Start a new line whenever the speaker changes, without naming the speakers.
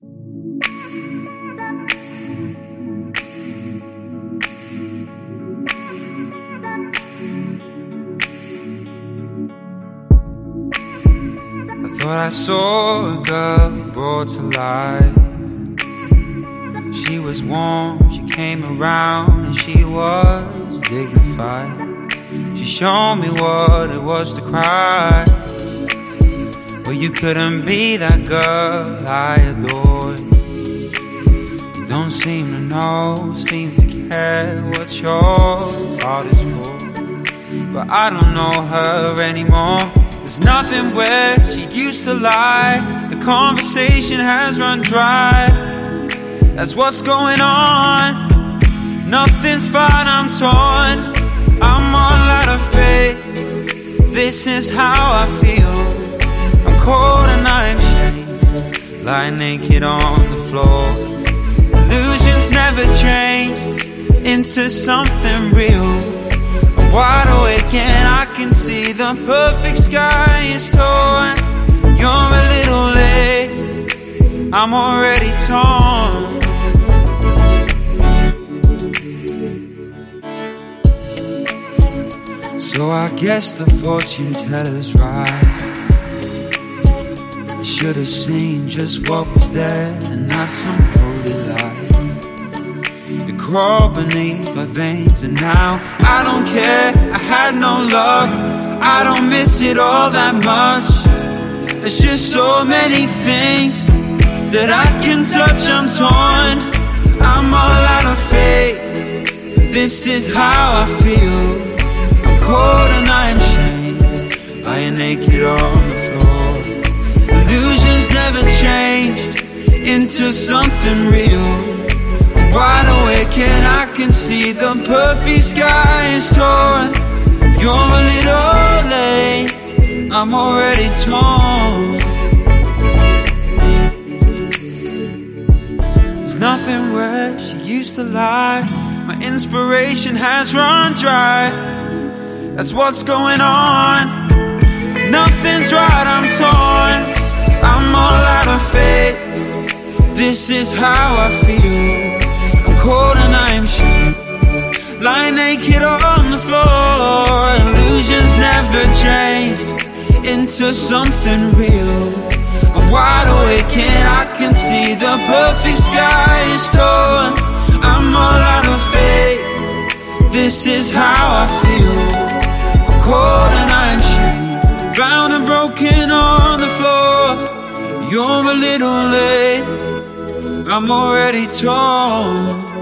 I thought I saw a girl brought to life. She was warm, she came around, and she was dignified. She showed me what it was to cry. Well, you couldn't be that girl I adored. You don't seem to know, seem to care what your heart is for. But I don't know her anymore. There's nothing where she used to lie. The conversation has run dry. That's what's going on. Nothing's fine, I'm torn. I'm all out of faith. This is how I feel. Cold and I'm shamed. Lie naked on the floor. Illusions never change into something real. I'm wide awake and I can see the perfect sky is torn. You're a little late. I'm already torn. So I guess the fortune teller's right. I should have seen just what was there and not some holy light. It crawled beneath my veins, and now I don't care. I had no luck. I don't miss it all that much. There's just so many things that I can touch. I'm torn. I'm all out of faith. This is how I feel I'm cold and I'm shamed Lying naked on Into something real. Wide awake and I can see The perfect sky is torn. You're a little late. I'm already torn. There's nothing where she used to lie. My inspiration has run dry. That's what's going on. Nothing's right, I'm torn. This is how I feel. I'm cold and I'm shamed. Lying naked on the floor. Illusions never changed into something real. I'm wide awake and I can see the perfect sky is torn. I'm all out of faith. This is how I feel I'm cold and I'm shamed Bound and broken on the floor You're a little late I'm already torn